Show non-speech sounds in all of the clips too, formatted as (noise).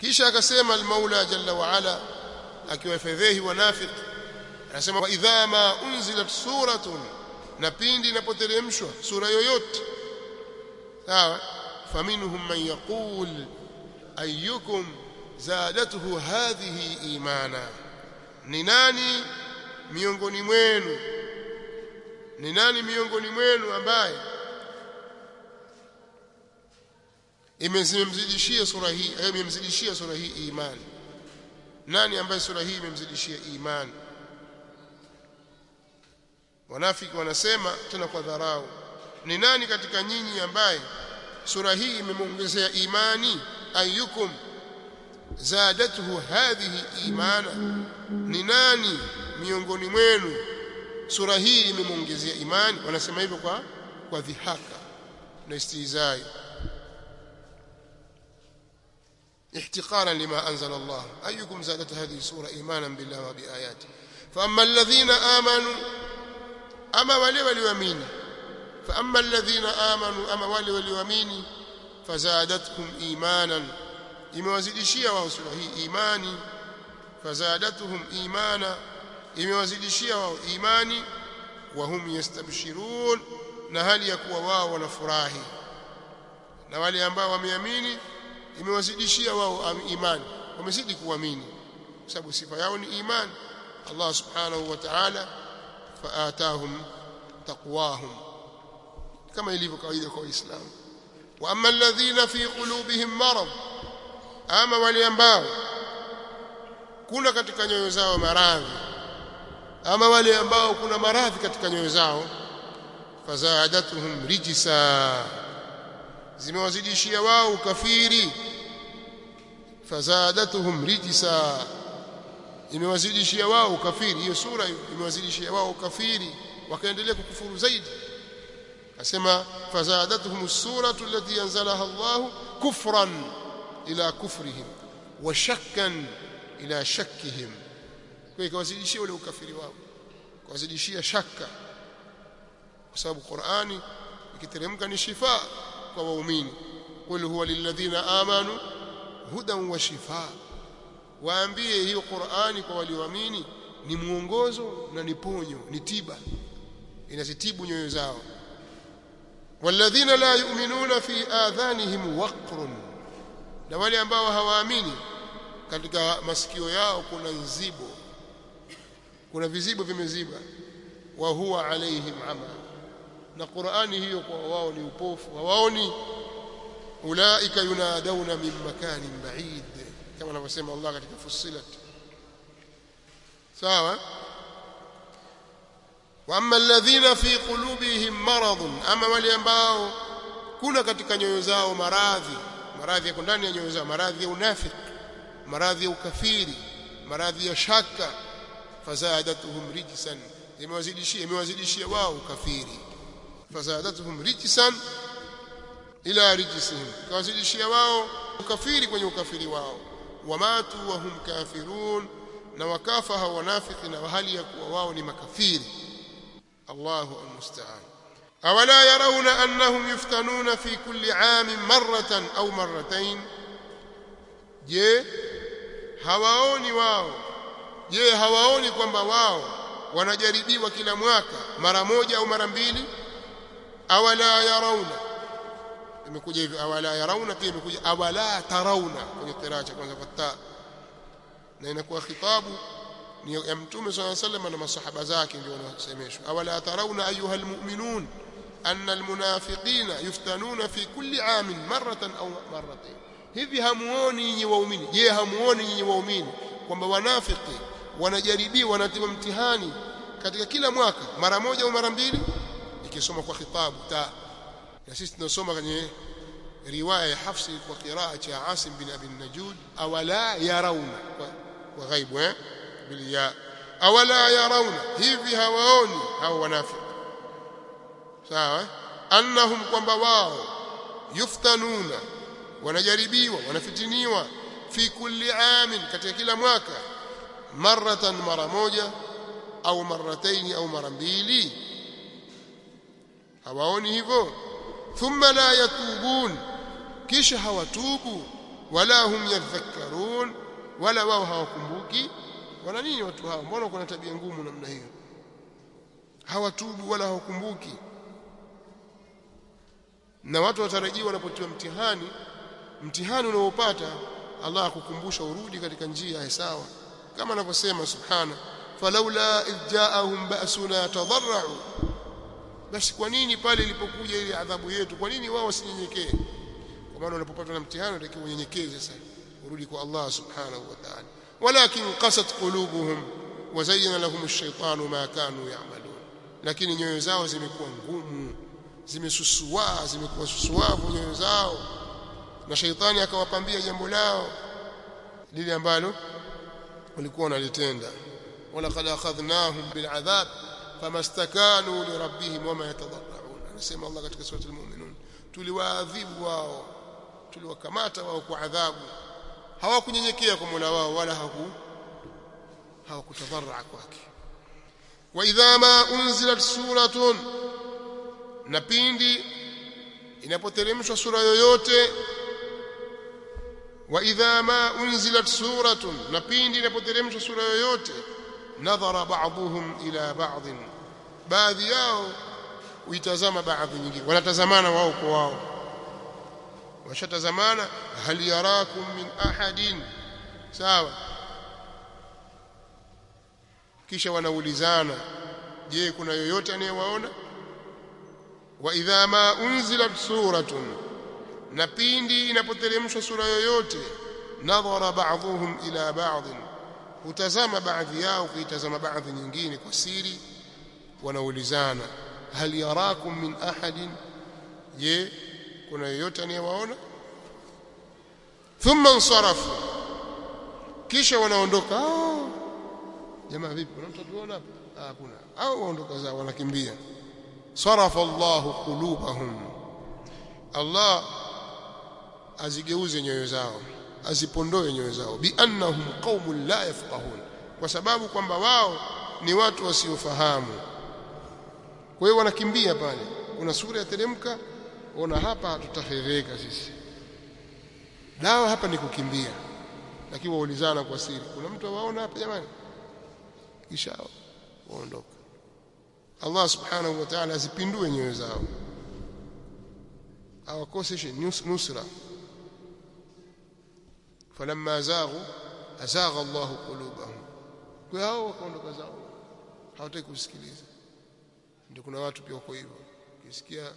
kisha akasema al-Maula jalla wa ala akiwafedhehi wanafiq anasema idha ma unzilat suratun na pindi inapoteremshwa sura yoyote. Sawa? Faminhum man yaqul ayyukum zadatuhu hadhihi imana. Ni nani miongoni mwenu? Ni nani miongoni mwenu ambaye imemzidishia sura hii au imemzidishia sura hii imani. Nani ambaye sura hii imemzidishia imani? Wanafiki wanasema tena kwa dharau ni nani katika nyinyi ambaye sura hii imemwongezea imani? Ayukum zadatuhu hadhihi imana. Ni nani miongoni mwenu sura hii imemwongezea imani? Wanasema hivyo kwa kwa dhihaka na istihzai احتقارا لما أنزل الله أيكم زادت هذه السورة إيمانا بالله وبآياته فأما الذين آمنوا أما ولي وليومين فأما الذين آمنوا أما ولي وليومين فزادتهم إيمانا imewazidishia wao sura hii imani fazadatuhum imana imewazidishia wao imani wa hum yastabshirun na hali ya kuwa wao wanafurahi na wale ambao wameamini imewazidishia wao imani. Wamezidi kuamini. Kwa sababu sifa yao ni imani. Allah subhanahu wa ta'ala faatahum taqwahum. Kama ilivyo kawaida kwa waislamu. Wa amma alladhina fi qulubihim marad ama wale ambao kuna katika nyoyo zao maradhi ama wale ambao kuna maradhi katika nyoyo zao fazadatuhum rijsa zimewazidishia wao ukafiri. Fazadatuhum rijsa imewazidishia wao ukafiri. Hiyo sura imewazidishia wao ukafiri wakaendelea kukufuru zaidi. Asema fazadatuhum suratu allati anzalaha Allah kufran ila kufrihim wa shakkan ila shakkihim. Kwa ikawazidishia ule ukafiri wao kawazidishia shaka kwa sababu Qur'ani ikiteremka ni shifa kwa waumini. Qul huwa lilladhina amanu hudan wa shifa. Waambie hiyo Qur'ani kwa walioamini ni mwongozo na ni ponyo ni tiba. Inazitibu nyoyo zao. Walladhina la yu'minuna fi adhanihim waqrun. Na wale ambao hawaamini katika masikio yao kuna nzibo. Kuna vizibo vimeziba. Wa huwa alaihim ama na Qur'ani hiyo kwa wao ni upofu hawaoni ulaika yunadawna min makanin ba'id kama anavyosema Allah katika Fussilat. Sawa? Wa amma alladhina fi qulubihim maradun ama wale ambao kuna katika nyoyo zao maradhi maradhi yako ndani ya nyoyo zao maradhi ya unafiki maradhi ya ukafiri maradhi ya shaka fazadatuhum rijsan imewazidishia imewazidishia wao ukafiri fazadatuhum rijsan ila rijsihim. Kawazidishia wao ukafiri kwenye ukafiri wao. Wamatu wahum kafirun na wakafa hao wanafiki na hali ya kuwa wao ni makafiri. Allahu almusta'an. Awala yarawna annahum yuftanuna fi kulli 'amin marratan au marratayn? Je hawaoni wao? Je hawaoni kwamba wao wanajaribiwa kila mwaka mara moja au mara mbili awala yarawna. Imekuja hivyo awala yarawna pia imekuja awala tarawna kwenye qiraa cha kwanza fatta. Na inakuwa khitabu ni ya mtume swalla sallam na masahaba zake ndio wanasemeshwa. Awala tarawna ayuha almu'minun anna almunafiqina yuftanuna fi kulli 'amin maratan au marratayn. Hivi hamuoni nyinyi waumini? Je hamuoni nyinyi waumini kwamba wanafiki wanajaribiwa wanatiwa mtihani katika kila mwaka mara moja au mara mbili ikisoma kwa khitabu ta na sisi tunasoma kwenye riwaya ya Hafsi kwa qiraa cha Asim bin Abi Najud awala yarawna. Kwa ghaibu eh? Bil ya awala yarawna. Hivi hawaoni hao wanafiki. Sawa annahum kwamba wao yuftanuna wanajaribiwa wanafitiniwa fi kulli amin katika kila mwaka maratan mara moja au marataini au mara mbili hawaoni hivyo? Thumma la yatubun. Kisha hawatubu wala hum yadhakkarun wala wao hawakumbuki. Wana nini watu hao mbona kuna tabia ngumu namna hiyo? Hawatubu wala hawakumbuki. Na watu watarajiwa wanapotiwa mtihani mtihani unaopata Allah akukumbusha urudi katika njia ya sawa. Kama anavyosema subhana falaula idjaahum ba'suna tadarra'u basi kwa nini pale ilipokuja ile adhabu yetu kwa nini wao wasinyenyekee? Kwa maana unapopatwa na mtihani unatakiwa unyenyekee sasa urudi kwa Allah subhanahu wa ta'ala. Walakin qasat qulubuhum wa zayyana lahum ash-shaytanu ma kanu ya'malun. Lakini nyoyo zao zimekuwa ngumu zimesusua zimekuwa susuavu nyoyo zao. Na shaitani akawapambia jambo lao lile ambalo walikuwa wanalitenda. Walaqad akhadhnahum bil'adhab famastakanu lirabbihim wama yatadarrun anasema Allah katika sura al-mu'minun tuliwaadhibu wao tuliwakamata wao kwa adhabu. Hawakunyenyekea kwa Mola wao wala haku hawakutadarra kwake. Wa idha ma unzilat suratun na pindi inapoteremshwa sura yoyote wa idha ma unzilat suratun na pindi inapoteremshwa sura yoyote nadhara ba'dhum ila ba'd baadhi yao uitazama baadhi nyingine. Wanatazamana wao kwa wao. Washatazamana hal yarakum min ahadin? Sawa. Kisha wanaulizana je kuna yoyote anayewaona? Wa idha ma unzilat suratun? Na pindi inapoteremshwa sura yoyote nadhara ba'dhuhum ila ba'd hutazama baadhi yao kuitazama baadhi nyingine kwa siri wanaulizana hal yarakum min ahadin? Je kuna yoyote anayewaona? Thumma nsarafu kisha wanaondoka jamaa vipi kuna mtu atuona hapa? Ah au waondoka zao wanakimbia. Sarafa Allahu qulubahum. Allah azigeuze nyoyo zao azipondoe nyoyo zao. Bi annahum qaumun la yafqahun. Kwa sababu kwamba wao ni watu wasiofahamu kwa hiyo wanakimbia pale. Kuna sura yateremka ona hapa tutafedheka sisi. Dawa hapa ni kukimbia. Lakini waulizana kwa siri. Kuna mtu awaona hapa jamani? Kisha waondoka. Allah subhanahu wa ta'ala azipindue nyoyo zao. Awakoseshe nusra. Falamma zaghu azagha Allahu qulubahum. Kwa hao wakaondoka zao hawataki kusikiliza ndio kuna watu pia wako hivyo. Ukisikia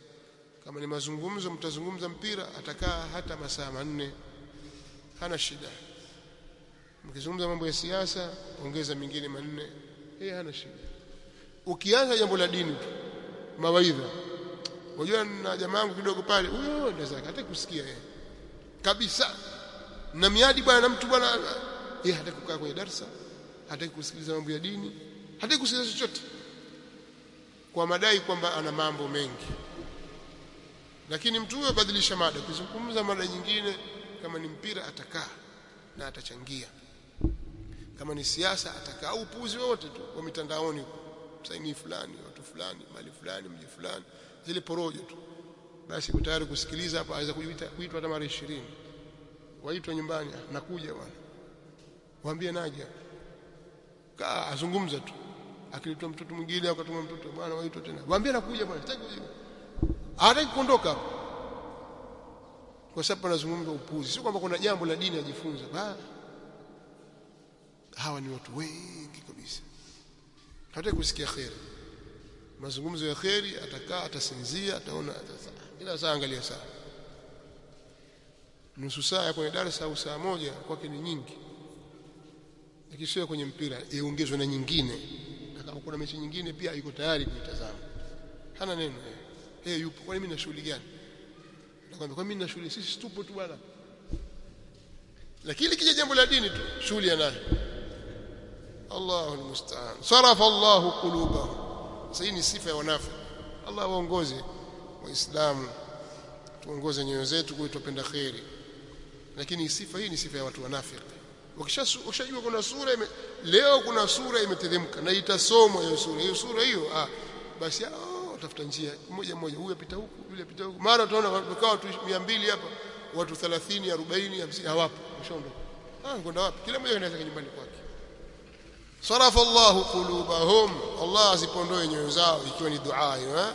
kama ni mazungumzo mtazungumza mpira atakaa hata masaa manne hana shida. Mkizungumza mambo ya siasa ongeza mingine manne yeye hana shida. Ukianza jambo la dini tu mawaidha. Unajua na jamaa wangu kidogo pale huyo ndio zake hata kusikia yeye. Kabisa. Na miadi bwana na mtu bwana yeye hata kukaa kwenye darasa hata kusikiliza mambo ya dini hata kusikiliza chochote kwa madai kwamba ana mambo mengi. Lakini mtu huyo badilisha mada. Kuzungumza mada nyingine kama ni mpira atakaa na atachangia. Kama ni siasa atakaa. Au upuzi wote tu wa mitandaoni. Msanii fulani watu fulani mali fulani mji fulani. Zile porojo tu. Basi tayari kusikiliza hapa aweza kuitwa hata mara 20 waitwa nyumbani nakuja bwana. Waambie naje kaa azungumza tu akiletwa mtoto mwingine akatuma mtoto bwana waitwa tena. Waambie nakuja bwana sitaki kujibu hataki kuondoka. Kwa sababu anazungumza upuzi. Sio kwamba kuna jambo la dini ajifunza hawa ni watu wengi kabisa. Hataki kusikia khair mazungumzo ya khairi atakaa atasinzia ataona ila saa angalia saa. Nusu saa ya kwenye darasa au saa moja kwake ni nyingi. Lakini sio kwenye mpira iongezwe na nyingine kama kuna mechi nyingine pia yuko tayari kuitazama. Hana neno yeye. Hey, yupo. Kwani mimi na shughuli gani? Nakwambia kwa mimi na shughuli? Sisi tupo tu bwana. Lakini kija jambo la dini tu shughuli anayo. Allahu almusta'an. Sarafa Allahu qulubahum. Sasa hii ni sifa ya wanafiki. Allah waongoze waislamu. Tuongoze nyoyo zetu kuitopenda khairi lakini sifa hii ni sifa ya watu wanafiki ukishajua kuna sura ime, leo kuna sura imeteremka na itasomwa hiyo sura hiyo sura hiyo ah basi oh, tafuta njia moja moja huyu apita huku yule apita huku. Mara tunaona tukawa watu 200 hapa watu 30 40 50 hawapo washaondoka ah kwenda wapi? Kila mmoja anaweza nyumbani kwake. Sarafa Allah qulubahum Allah azipondoe nyoyo zao ikiwa ni dua hiyo eh?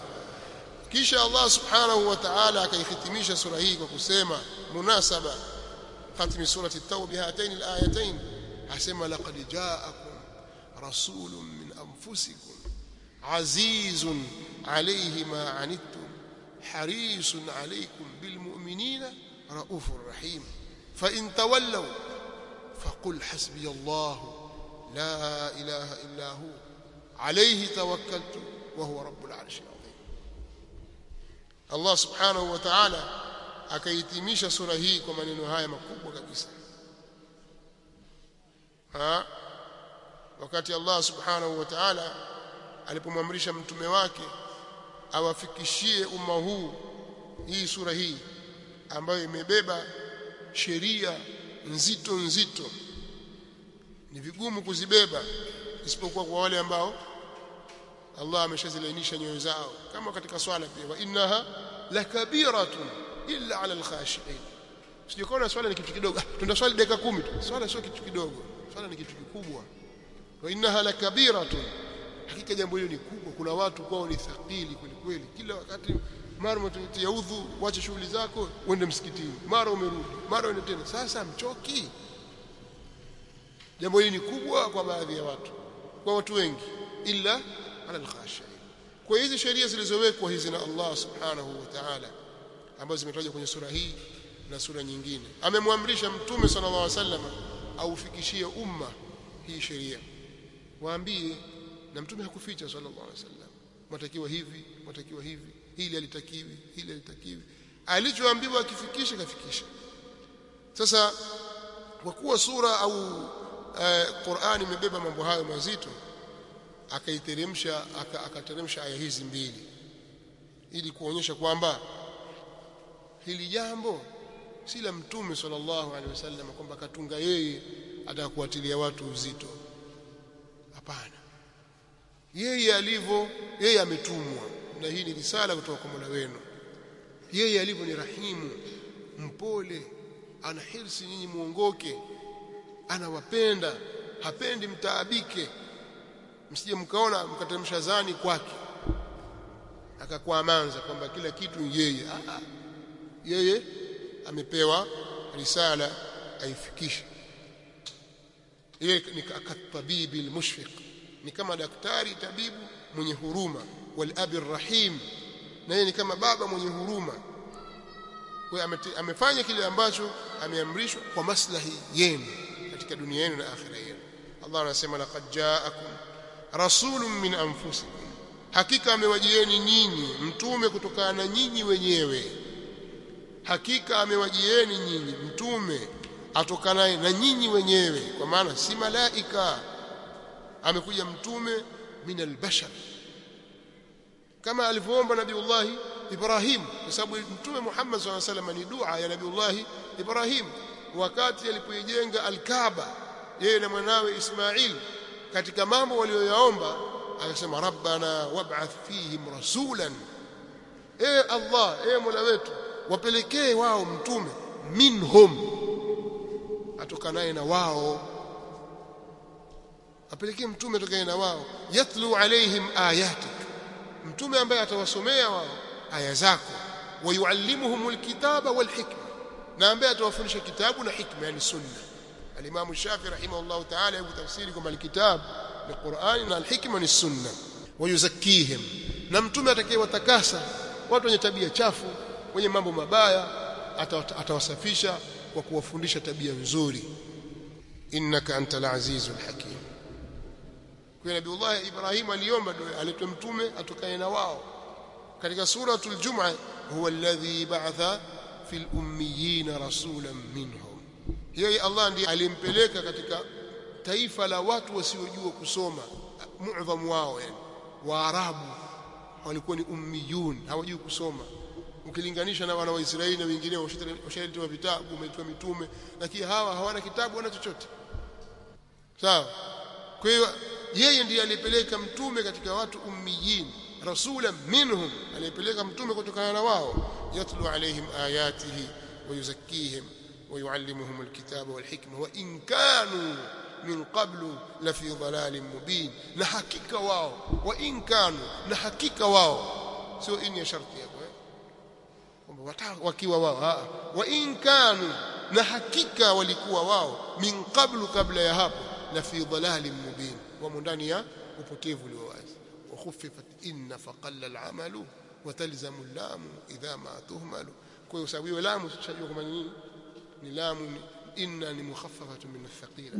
Kisha Allah subhanahu wa ta'ala akaihitimisha sura hii kwa kusema munasaba khatmi surati at-tauba bihatain al-ayatain asema laqad ja'akum rasulun min anfusikum azizun alayhi ma anittum harisun alaykum bil mu'minina raufur rahim fa in tawallaw faqul hasbiya Allah la ilaha illa hu alayhi tawakkaltu wa huwa rabbul arshil azim Akaitimisha sura hii kwa maneno haya makubwa kabisa. Ha? Wakati Allah subhanahu wa ta'ala alipomwamrisha mtume wake awafikishie umma huu hii sura hii ambayo imebeba sheria nzito nzito. Ni vigumu kuzibeba isipokuwa kwa wale ambao Allah ameshazilainisha nyoyo zao. Kama katika swala pia wa innaha lakabiratun illa ala alkhashiin. Sijikona swala ni kitu kidogo. Tunda swali dakika 10 tu. Swala sio kitu kidogo. Swala ni kitu kikubwa. Wa innaha lakabiratun. Hakika jambo hilo ni kubwa. Kuna watu kwao ni thaqili kweli kweli. Kila wakati mara umetia udhu wache shughuli zako uende msikitini. Mara umerudi mara uende tena. Sasa mchoki. Jambo hili ni kubwa kwa baadhi ya watu. Kwa watu wengi. Illa ala alkhashiin. Kwa hizi sheria zilizowekwa hizi na Allah subhanahu wa ta'ala ambazo zimetajwa kwenye sura hii na sura nyingine. Amemwamrisha mtume sallallahu alaihi wasallam aufikishie umma hii sheria. Waambie na mtume hakuficha sallallahu alaihi wasallam. Matakiwa hivi matakiwa hivi hili alitakiwi hili alitakiwi alichoambiwa akifikisha kafikisha sasa kwa kuwa sura au eh, Qur'ani imebeba mambo hayo mazito akaiteremsha akateremsha aka aya hizi mbili. Ili kuonyesha kwamba hili jambo si la mtume sallallahu alaihi wasallam kwamba katunga yeye atakuatilia watu uzito. Hapana. Yeye alivyo yeye ametumwa na hii ni risala kutoka kwa Mola wenu. Yeye alivyo ni rahimu mpole ana hirsi nyinyi muongoke anawapenda hapendi mtaabike. Msije mkaona mkateremsha zani kwake. Akakwamanza kwamba kila kitu yeye Aa, yeye amepewa risala aifikishe. Yeye ni katabibi almushfiq. Ni kama daktari tabibu mwenye huruma. Wal abi rahim na yeye ni kama baba mwenye huruma. Kwa amefanya kile ambacho ameamrishwa kwa maslahi yenu katika dunia yenu na akhira yenu. Allah anasema laqad ja'akum rasulun min anfusikum. Hakika amewajieni nyinyi mtume kutokana na nyinyi wenyewe hakika amewajieni nyinyi mtume atokanaye na nyinyi wenyewe kwa maana si malaika. Amekuja mtume min albashar. Kama alivyoomba nabiullahi Ibrahim kwa sababu mtume Muhammad SAW sallam ni dua ya nabiullahi Ibrahim wakati alipoijenga alkaaba yeye na mwanawe Ismail katika mambo walioyaomba akasema rabbana wab'ath fihim rasulan. E Allah e mola wetu wapelekee wao mtume minhum atokanaye na wao. Apelekee mtume atokanaye na wao. Yatlu alaihim ayatik. Mtume ambaye atawasomea wao aya zako. Wayuallimuhum alkitaba walhikma na ambaye atawafundisha kitabu na hikma yani sunna. Alimamu shafi rahimahullahu ta'ala yuko tafsiri kwamba alkitab ni qur'ani na alhikma ni sunna. Wayuzakkihim na mtume atakayewatakasa watu wenye tabia chafu wenye mambo mabaya atawasafisha kwa kuwafundisha tabia nzuri. Innaka antal azizul hakim. Kwa nabiullah ibrahim aliomba aletwe mtume atokane na wao. Katika suratul jumaa huwa alladhi ba'atha fil ummiyina rasulan minhum. Yeye Allah ndiye alimpeleka katika taifa la watu wasiojua kusoma muadhamu wao yani. Waarabu walikuwa ni ummiyun hawajui kusoma ukilinganisha na wana wa Israeli na wengine washaletewa vitabu wameitwa mitume lakini hawa hawana kitabu wana chochote sawa kwa hiyo yeye ndiye alipeleka mtume katika watu ummiyin rasula minhum alipeleka mtume kutokana na wao yatlu alaihim ayatihi ويزكيهم ويعلمهم الكتاب والحكمة وإن كانوا من قبل لفي ضلال مبين نحكيك واو وإن كانوا نحكيك واو سو إن شرطي wakiwa wao wa in kanu na hakika walikuwa wao min qablu kabla ya hapo la fi dhalalin mubin. Wamo ndani ya upotevu ulio wazi. Wa khuffifat inna faqalla al'amalu wa talzamu al-lamu idha ma tuhmalu. Kwa hiyo sababu lamu tutajua kama nini? Ni lamu inna ni mukhaffafatun min athqila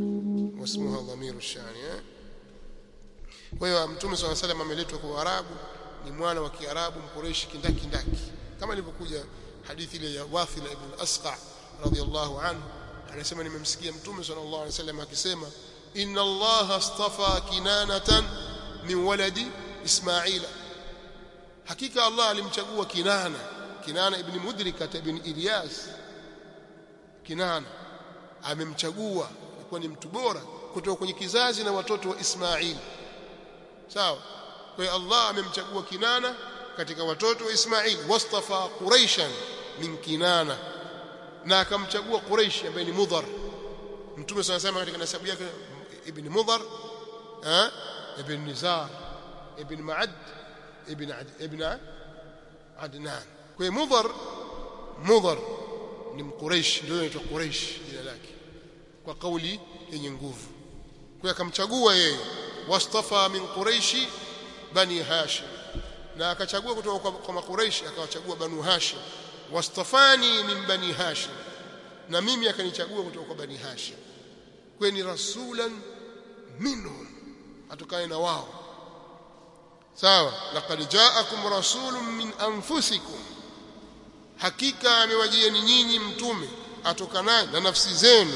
wasmuha dhamiru shani eh. Kwa hiyo mtume sallallahu alayhi wasallam ameletwa kwa arabu ni mwana wa kiarabu mkoreshi kindaki ndaki kama ilivyokuja hadithi ile ya Wathila ibn al-Asqa radhiyallahu anhu anasema nimemsikia mtume sallallahu alaihi wasallam akisema inna Allah astafa kinanatan min waladi Ismaila hakika Allah alimchagua Kinana Kinana ibn Mudrika ibn Ilyas. Kinana amemchagua alikuwa ni mtu bora kutoka kwenye kizazi na watoto wa Ismail. Sawa? Kwa Allah amemchagua Kinana katika watoto wa Ismail wastafa Quraishan min Kinana. Na akamchagua Quraish ambaye ni Mudhar. Mtume sana sema katika nasabu yake ibn Mudhar eh ibn Nizar ibn Ma'ad ibn ibn Adnan. Kwa Mudhar Mudhar ni Mquraish ndio inaitwa Quraish jina lake kwa kauli yenye nguvu. Kwa akamchagua yeye wastafa min Quraishi bani Hashim na akachagua kutoka kwa, kwa makuraishi akawachagua banu hashim. Wastafani min bani hashim. Na mimi akanichagua kutoka kwa bani hashim. Kweni rasulan minhum. Atukae na wao. Sawa. Laqad ja'akum rasulun min anfusikum. Hakika amewajieni nyinyi mtume. Atokanaye na nafsi zenu.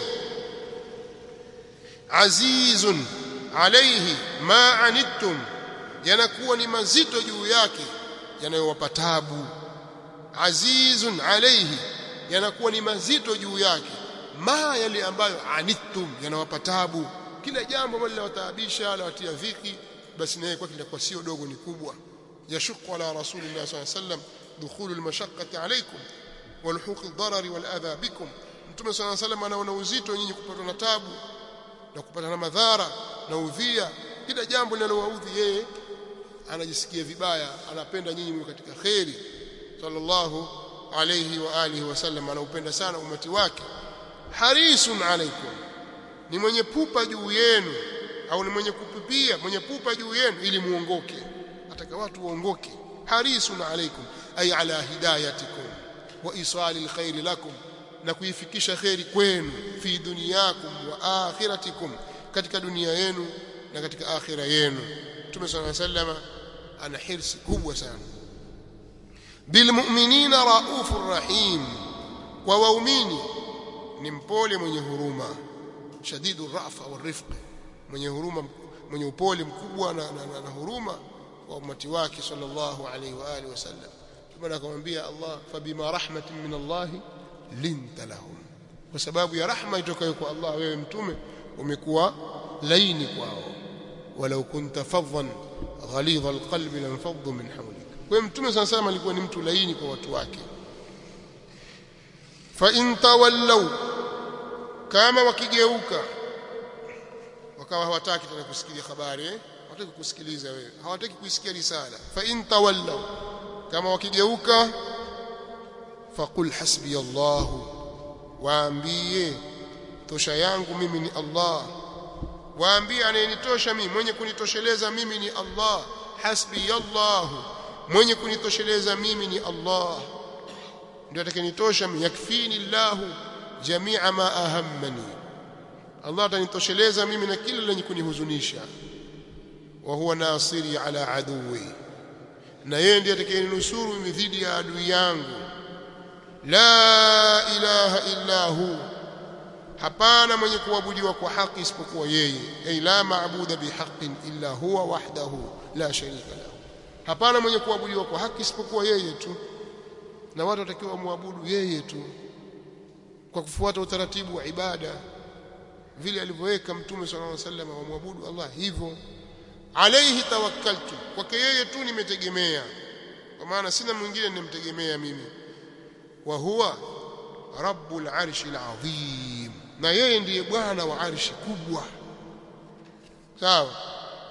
Azizun alayhi ma anittum yanakuwa ni mazito juu yake yanayowapa tabu azizun alayhi yanakuwa ni mazito juu yake. Ma yale ambayo anittum yanawapa tabu kila jambo ambalo linawataabisha lawatia dhiki basi naye kwa litakuwa sio dogo ni kubwa. Yashuku ala rasulillah sallallahu alayhi wasallam dukhulu almashaqqati alaykum walhuq aldarari waladha bikum. Mtume sallallahu alayhi wasallam anaona uzito nyinyi kupatwa na tabu na kupata na madhara na udhia. Kila jambo linalowaudhi yeye anajisikia vibaya anapenda nyinyi mwe katika kheri. Sallallahu alayhi wa alihi wasallam anaupenda sana umati wake. Harisun alaykum ni mwenye pupa juu yenu au ni mwenye kupipia mwenye pupa juu yenu ili muongoke. Ataka watu waongoke. Harisun alaikum ay ala hidayatikum wa isalil khairi lakum na kuifikisha kheri kwenu fi dunyakum wa akhiratikum katika dunia yenu na katika akhira yenu. Mtume sallallahu alayhi wasallam ana hirsi kubwa sana. Bilmu'minina raufur rahim. Kwa waumini ni mpole mwenye huruma. Shadidu rafa warifqi mwenye huruma mwenye upole mkubwa na, na, na, na huruma kwa umati wake sallallahu alaihi wa alihi wasallam. Kama akamwambia Allah fabima rahmatin min Allah linta lahum. Kwa sababu ya rahma itokayo kwa Allah wewe mtume umekuwa laini kwao walau kunta fadhan ghalidha alqalbi lanfaddu min hawlik. Kwa mtume sana sana alikuwa ni mtu laini kwa watu wake. Fa in tawallaw kama wakigeuka wakawa hawataki tena kusikilia habari eh? Hawataki kusikiliza wewe. Hawataki kuisikia risala. Fa in tawallaw kama wakigeuka faqul hasbi Allah waambie tosha yangu mimi ni Allah waambie anayenitosha mimi mwenye kunitosheleza mimi ni Allah. Hasbi Allah mwenye kunitosheleza mimi ni Allah. Ndio atakayenitosha mimi. Yakfini Allah jamia ma ahammani. Allah atanitosheleza mimi na kila lenye kunihuzunisha. Wa huwa nasiri ala aduwi. Na yeye ndiye atakayeninusuru mimi dhidi ya adui yangu. La ilaha illa hu hapana mwenye kuabudiwa kwa haki isipokuwa yeye. Ay la maabuda bihaqqin illa huwa wahdahu la sharika lahu. Hapana mwenye kuabudiwa kwa haki isipokuwa yeye tu. Na watu watakiwa muabudu yeye tu. Kwa kufuata utaratibu wa ibada vile alivyoweka mtume sallallahu alaihi wasallam wamwabudu Allah hivyo. Alayhi tawakkaltu kwake yeye tu nimetegemea. Kwa maana sina mwingine nimtegemea mimi. Wa huwa rabbul arshil alazim na yeye ndiye bwana wa arshi kubwa sawa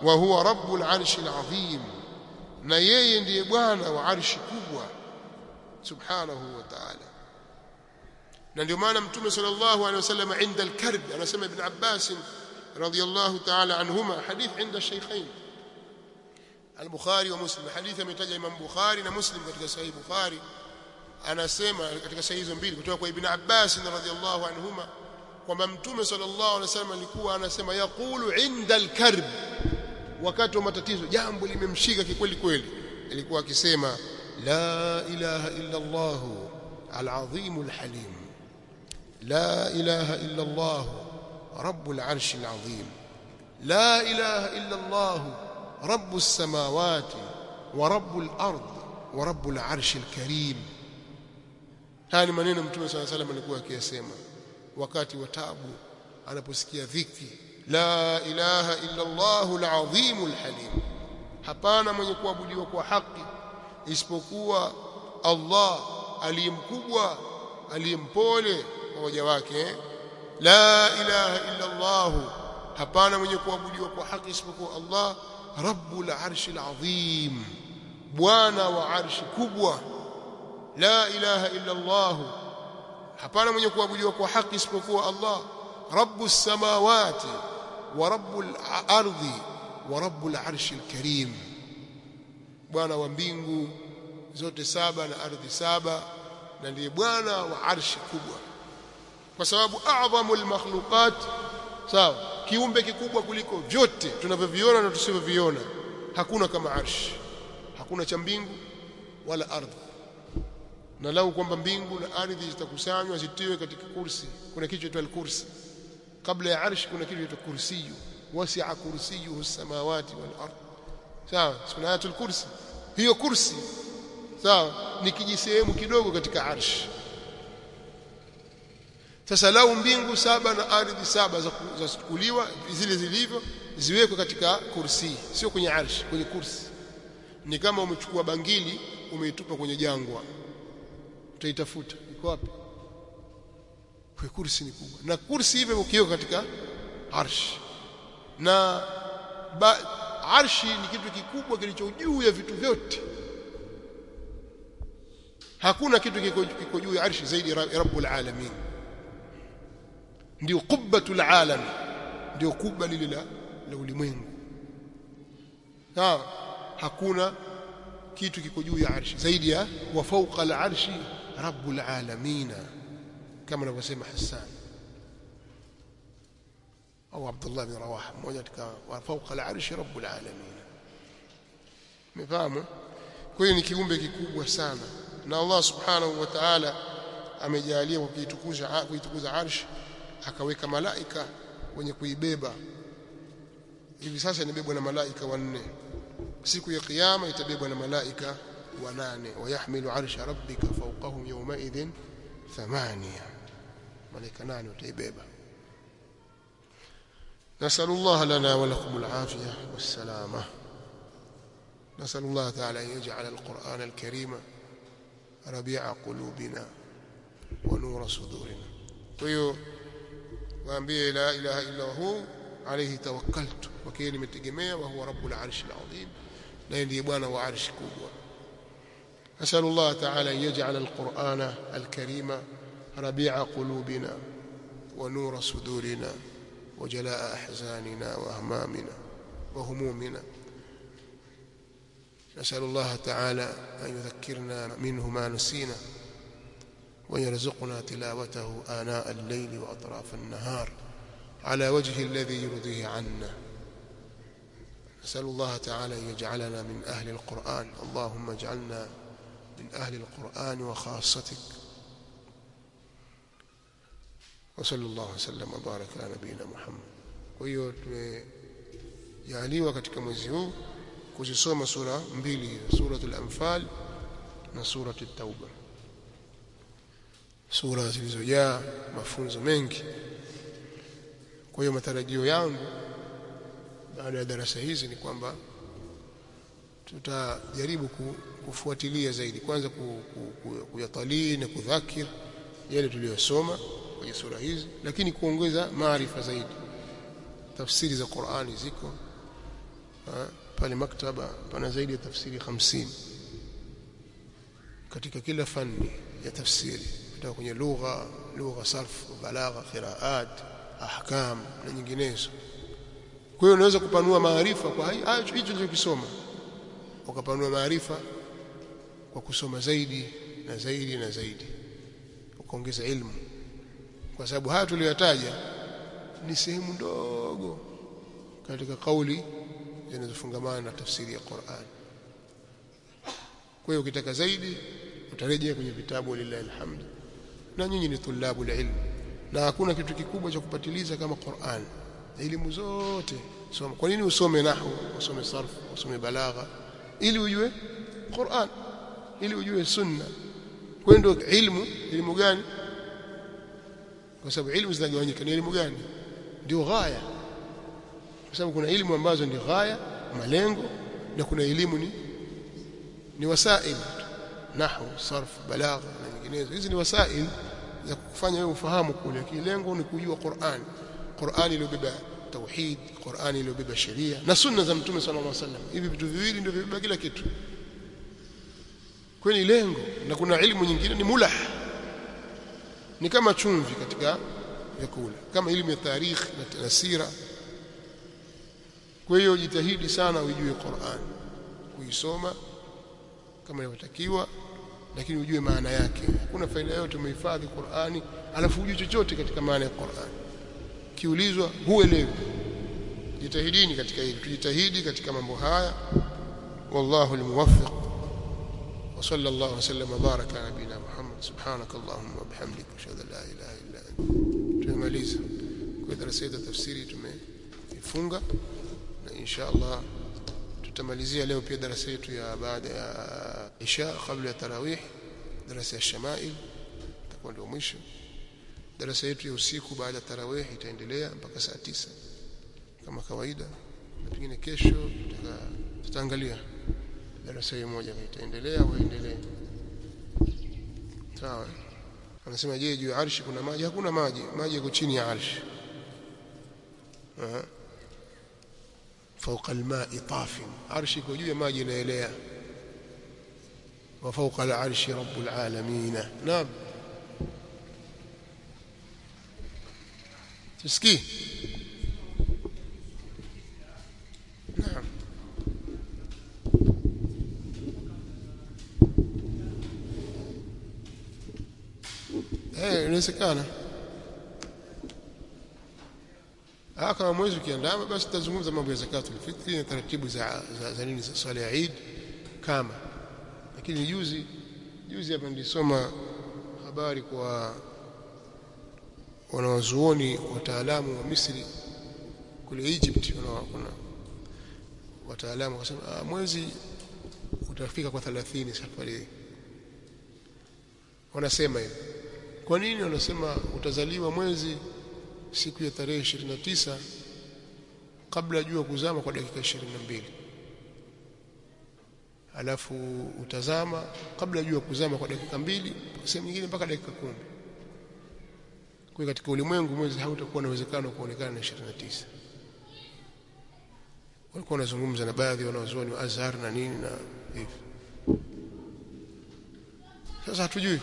wa huwa rabbul arshi alazim na yeye ndiye bwana wa arshi kubwa subhanahu wa ta'ala na ndio maana mtume sallallahu alaihi wasallam inda al-karb anasema ibn Abbas radiyallahu ta'ala anhuma hadith inda shaykhain al-Bukhari wa Muslim hadithi ametaja Imam Bukhari na Muslim katika sahih Bukhari anasema katika sahihi hizo mbili kutoka kwa ibn Abbas radiyallahu anhuma kwamba mtume sallallahu alaihi wasallam alikuwa anasema yaqulu inda alkarb. Wakati wa matatizo jambo limemshika kikweli kweli. Alikuwa akisema la ilaha illa Allah al-azim la ilaha illa Allah rabbul arshi al-azim. La ilaha illa Allah rabbus samawati wa rabbul ardh wa rabbul arshi al-karim. Haya ni maneno mtume sallallahu alaihi alikuwa akiyasema wakati wa taabu anaposikia dhiki. La ilaha illa Allah al-azim al-halim hapana mwenye kuabudiwa kwa haki isipokuwa Allah aliyemkubwa aliyempole kwa waja wake. La ilaha illa Allah hapana mwenye kuabudiwa kwa haki isipokuwa Allah rabbul arshil azim. Bwana wa arshi kubwa. La ilaha illa Allah hapana mwenye kuabudiwa kwa haki isipokuwa Allah rabbus samawati wa rabbul ardi wa rabbul arshil karim bwana wa mbingu zote saba na ardhi saba na ndiye bwana wa arshi kubwa. Kwa sababu a'dhamul makhluqat sawa kiumbe kikubwa kuliko vyote tunavyoviona na tusivyoviona hakuna kama arshi hakuna cha mbingu wala ardhi na lau kwamba mbingu na ardhi zitakusanywa zitiwe katika kursi. Kuna kitu kinaitwa al-kursi. Kabla ya arshi kuna kitu kinaitwa kursiyu. Wasi'a kursiyuhu as-samawati wal ardh sawa? Kuna ayatul kursi. Hiyo kursi sawa ni kijisehemu kidogo katika arshi. Sasa lau mbingu saba na ardhi saba za kuchukuliwa zile zilivyo ziwekwe katika kursi. Sio kwenye arshi kwenye kursi. Ni kama umechukua bangili umeitupa kwenye jangwa utaitafuta iko wapi? Kwa kursi ni kubwa. Na kursi hivyo ukiweka katika arshi. Na ba, arshi ni kitu kikubwa kilicho juu ya vitu vyote. Hakuna kitu kiko juu ya arshi zaidi rabbul alamin. Ndio qubbatul alam. Ndio kubwa lile la, la ulimwengu. Hakuna kitu kiko juu ya arshi. Zaidi ya wa fawqa al-arshi rabbul alamin kama anavyosema Hassan. Au Abdullah bin Rawaha mmoja katika wa fawqa al-arshi rabbul alamin mfahamu kwa hiyo ni kiumbe kikubwa sana. Na Allah subhanahu wa amejalia kuitukuza kuitukuza arshi akaweka malaika wenye kuibeba. Hivi sasa inabebwa na malaika wanne. Siku ya kiyama itabebwa na malaika ونانئ ويحمل عرش ربك فوقهم يومئذ ثمانية. ملك نانئ وتيبيبه نسأل الله لنا ولكم العافية والسلامة. نسأل الله تعالى أن يجعل القرآن الكريم ربيع قلوبنا ونور صدورنا. فيو وامبيه لا إله إلا هو عليه توكلت. وكيني جميع وهو رب العرش العظيم. لا يلي بانا وعرش كبير أسأل الله تعالى أن يجعل القرآن الكريم ربيع قلوبنا ونور صدورنا وجلاء أحزاننا وأهمامنا وهمومنا. نسأل الله تعالى أن يذكرنا منه ما نسينا ويرزقنا تلاوته آناء الليل وأطراف النهار على وجه الذي يرضيه عنا. نسأل الله تعالى أن يجعلنا من أهل القرآن. اللهم اجعلنا من أهل القرآن وخاصتك وصلى الله وسلم وبارك على نبينا محمد kwa hiyo tumejaliwa katika mwezi huu kuzisoma sura mbili suratul anfal na suratul tauba sura zilizojaa mafunzo mengi kwa hiyo matarajio yangu baada ya darasa hizi ni kwamba tutajaribu kufuatilia zaidi. Kwanza kuyatalii na kudhakir yale tuliyosoma kwenye sura hizi lakini kuongeza maarifa zaidi. Tafsiri za Qur'ani ziko pale maktaba pana zaidi ya tafsiri 50 katika kila fani ya tafsiri. Kutoka kwenye lugha lugha sarfu balagha qiraat ahkam na nyinginezo. Kwa hiyo unaweza kupanua maarifa kwa hicho hicho tulichokisoma ukapanua maarifa kwa kusoma zaidi na zaidi na zaidi ukaongeza ilmu. Kwa sababu haya tuliyotaja ni sehemu ndogo katika kauli zinazofungamana na tafsiri ya Qur'an. Kwa hiyo ukitaka zaidi utarejea kwenye vitabu lillahi alhamd na nyinyi ni tulabu ilmu na hakuna kitu kikubwa cha kupatiliza kama Qur'an. Elimu zote soma. Kwa nini usome nahwu usome sarf usome balagha? Ili ujue Qur'an ili ujue sunna. Kwendo ilmu ilmu gani? Kwa sababu ilmu zinagawanyika ni elimu gani? Ndio ghaya. Kwa sababu kuna ilmu ambazo ni ghaya malengo na kuna elimu ni ni wasail. Nahwu sarf balagha na nyinginezo. Hizi ni wasail za kufanya wewe ufahamu kule. Kilengo ni kujua Qur'an. Qur'an iliyobeba tauhid Qur'an iliyobeba sheria na sunna za mtume sallallahu alaihi wasallam. Hivi vitu viwili ndio vibeba kila kitu kwani lengo na kuna ilmu nyingine ni mulah. Ni kama chumvi katika vyakula kama elimu ya tarikh na sira kwa hiyo jitahidi sana ujue Qur'an kuisoma kama inavyotakiwa lakini ujue maana yake. Hakuna faida yote umehifadhi Qur'ani alafu ujue chochote katika maana ya Qur'an. Kiulizwa huelewi. Jitahidini katika hili tujitahidi katika mambo haya. Wallahu almuwaffiq وصلى الله وسلم وبارك على نبينا محمد. سبحانك اللهم وبحمدك أشهد لا إله إلا أنت. تمليز كدرسه تفسيري تمفunga إن شاء الله تتمليزية اليوم في درسيتو يا بعد عشاء قبل التراويح درس الشمائل. تكون له مشي درسيتو يا usiku بعد التراويح يتاندليا mpaka saa 9 kama kawaida na pingine kesho darasa hiyo moja itaendelea au endelee sawa anasema je juu ya arshi kuna maji hakuna maji maji yako chini ya arshi فوق الماء طاف عرشك وجوه ما جينا إليها وفوق العرش رب العالمين نعم تسكي eh inawezekana. Ah kama mwezi ukiandama basi tutazungumza mambo ya zakatul fitri na taratibu za za, za nini za swala ya Eid kama. Lakini juzi juzi hapa nilisoma habari kwa wanawazuoni wataalamu wa Misri kule Egypt kuna wataalamu wakasema ah, mwezi utafika kwa 30 safari wanasema hivi kwa nini wanasema utazaliwa mwezi siku ya tarehe 29 kabla jua kuzama kwa dakika 22 alafu utazama kabla jua kuzama kwa dakika mbili sehemu nyingine mpaka dakika kumi. Kwa katika ulimwengu mwezi hautakuwa na uwezekano wa kuonekana na 29 walikuwa wanazungumza na baadhi ya wanazuoni wa Azhar na nini na hivi. Sasa hatujui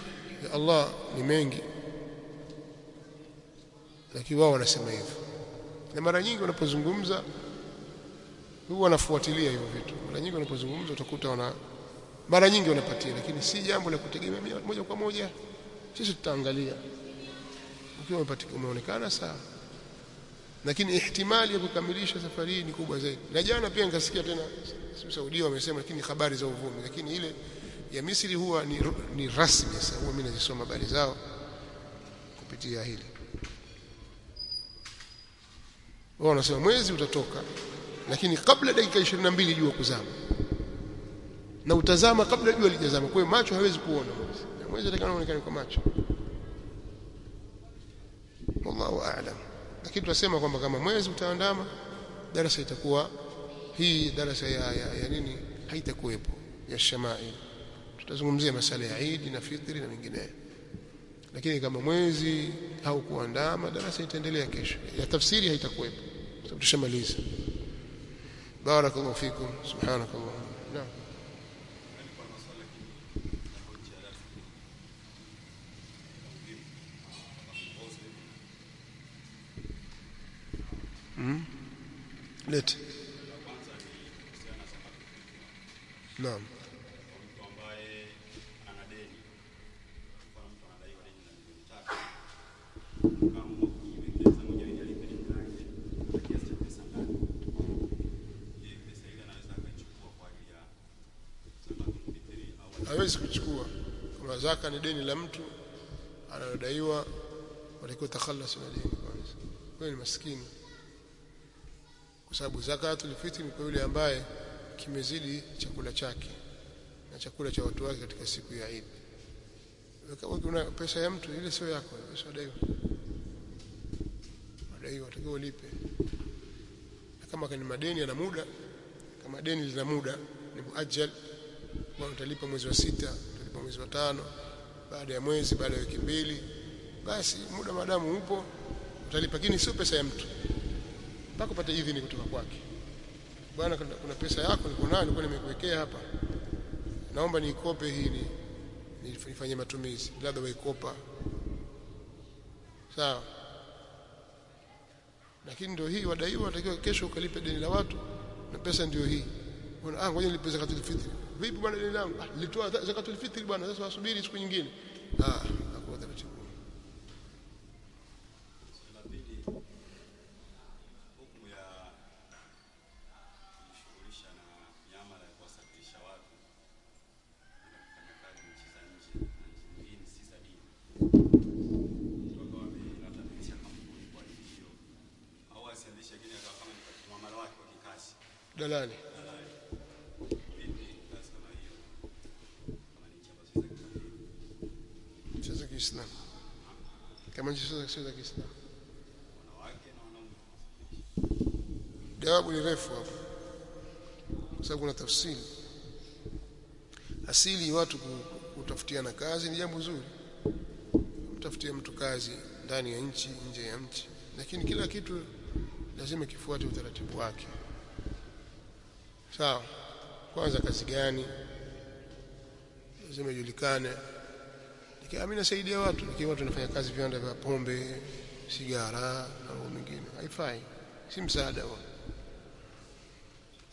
ya Allah ni mengi lakini wao wanasema hivyo. Na mara nyingi wanapozungumza huwa wanafuatilia hivyo vitu. Mara nyingi wanapozungumza utakuta wana mara nyingi wanapatia lakini si jambo la kutegemea moja kwa moja. Sisi tutaangalia. Ukiwa umeonekana sawa. Lakini ihtimali ya kukamilisha safari hii ni kubwa zaidi. Na jana pia nikasikia tena Saudi wamesema lakini habari za uvumi. Lakini ile ya Misri huwa ni, ni rasmi sasa. Huwa mimi nazisoma habari zao kupitia hili. Wao wanasema mwezi utatoka lakini kabla dakika 22 jua kuzama. Na utazama kabla jua lijazama kwa hiyo macho hawezi kuona mwezi. Na mwezi atakaonekana kwa macho. Wallahu aalam, lakini tunasema kwamba kama mwezi utaandama darasa itakuwa hii darasa ya, ya, ya nini haitakuwepo ya shamail tutazungumzia masala ya Eid na fitri na mengineyo lakini kama mwezi au kuandama darasa itaendelea kesho ya tafsiri haitakuwepo sababu tushamaliza barakallahu fikum subhanakallah naam Mm. Lete. Naam. hawezi kuchukua kama zaka ni deni la mtu analodaiwa watakiwa takhalas na deni kwanza. Huyo ni maskini. Kwa sababu zakatul fitri ni kwa yule ambaye kimezidi chakula chake na chakula cha watu wake katika siku ya Eid. Kama una pesa ya mtu ile sio yako pesa daiwa. Daiwa utakiwa lipe kama ni madeni yana muda kama deni lina muda ni muajjal kwa utalipa mwezi wa sita mwezi wa tano baada ya mwezi baada ya wiki mbili basi muda madamu upo utalipa. Lakini sio pesa ya mtu. Mpaka upate idhini kutoka kwake. Bwana kuna pesa yako niko nayo nilikuwa nimekuwekea hapa. Naomba niikope hii ni nifanye matumizi. Labda waikopa sawa. Lakini ndio hii wadaiwa watakiwa kesho ukalipe deni la watu na pesa ndio hii. Ah ngoja nilipe zakatul fitri vipi bwana deni langu nilitoa zakatul fitri bwana sasa wasubiri siku nyingine. Ah hakuwa taratibu dalali za Kiislamu kama nchi sio za Kiislamu jawabu ni refu hapo. Sababu kuna tafsiri. Asili watu kutafutiana kazi ni jambo zuri. Mtafutie mtu kazi ndani ya nchi nje ya nchi. Lakini kila kitu lazima kifuate utaratibu wake. Sawa. Kwanza kazi gani? Lazima ijulikane. Ikiwa mimi nasaidia watu. Lakini watu wanafanya kazi viwanda vya pombe sigara na mambo mengine. Haifai. Si msaada huo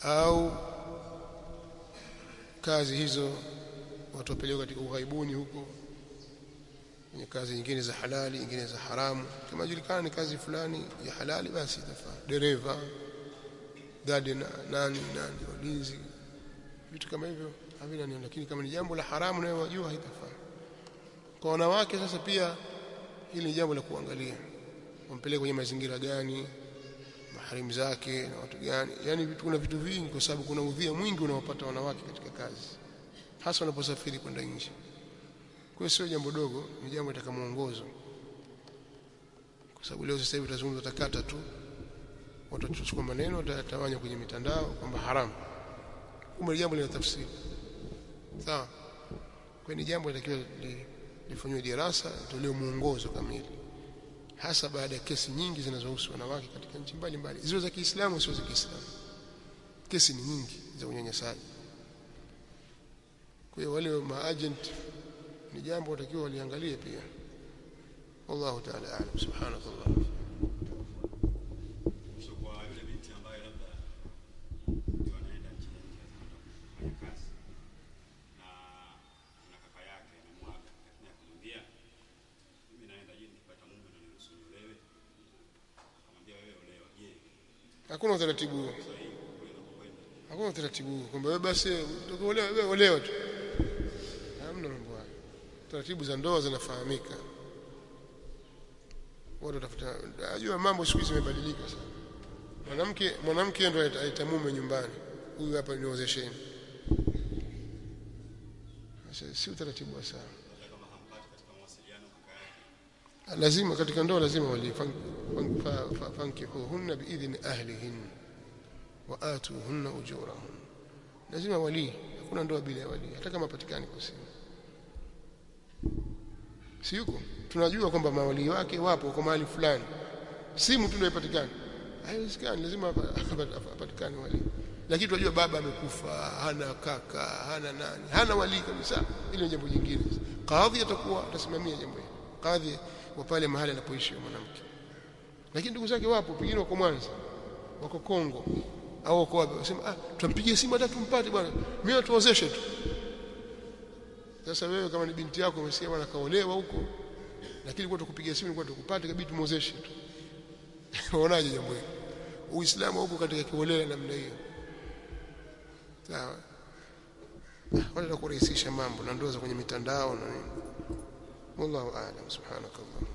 au kazi hizo watu wapelekwa katika ughaibuni huko kwenye kazi nyingine za halali nyingine za haramu. Kama julikana ni kazi fulani ya halali basi itafaa dereva gardener nani nani walinzi vitu kama hivyo havina nini lakini kama ni jambo la haramu nayo wajua haitafaa. Kwa wanawake sasa pia hili ni jambo la kuangalia. Wampeleke kwenye mazingira gani maharimu zake na watu gani. Yani kuna vitu vingi kwa sababu kuna udhia mwingi unaopata wanawake katika kazi. Hasa wanaposafiri kwenda nje. Kwa sio jambo dogo ni jambo litaka muongozo kwa sababu leo sasa hivi tutazungumza takata tu. Watu watachukua maneno watatawanya kwenye mitandao kwamba haramu. Kumbe jambo lina tafsiri. Sawa? Kwa ni jambo litakiwa lifanywe dirasa tolewe muongozo kamili hasa baada ya kesi nyingi zinazohusu wanawake katika nchi mbalimbali. Ziwe za Kiislamu sio za Kiislamu. Kesi ni nyingi za unyanyasaji. Kwa wale maagent ni jambo watakiwa waliangalie pia. Wallahu ta'ala a'lam. Wa hakuna utaratibu huo kwamba wewe basi wewe olewa tu. Hamna mambo hayo. Taratibu za ndoa zinafahamika. Watu watafuta najua mambo siku hizi yamebadilika sana. Mwanamke mwanamke ndo aita mume nyumbani. Huyu hapa niozesheni. Sasa si utaratibu wa sawa lazima katika ndoa lazima walifankihuhunna biidhni ahlihin wa atuhunna ujurahun lazima walii. Hakuna ndoa bila ya wali hata kama patikani simu si yuko? Tunajua kwamba mawalii wake wapo kwa mahali fulani. Simu tu ndio ipatikane haiwezekani. Lazima (laughs) apatikane walii. Lakini tunajua baba amekufa. Hana kaka hana nani. Hana walii kabisa. Ile jambo jingine. Kadhi atakuwa atasimamia jambo hili. Kadhi wa pale mahali anapoishi mwanamke. Lakini ndugu zake wapo. Pengine wako Mwanza. Wako Kongo au wapi sema ah tutampigia simu hata tumpate bwana. Mimi tuozeshe tu. Sasa wewe kama ni binti yako umesikia bwana kaolewa huko. Lakini kwa tukupigia simu kwa tukupate kabidi tumozeshe tu. (laughs) Unaonaje jambo hili? Uislamu huko katika kiolela namna hiyo. Sawa. Wala kurahisisha mambo na ndoa za kwenye mitandao na nini. Wallahu aalam subhanakallah